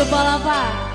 Viu, Palapa?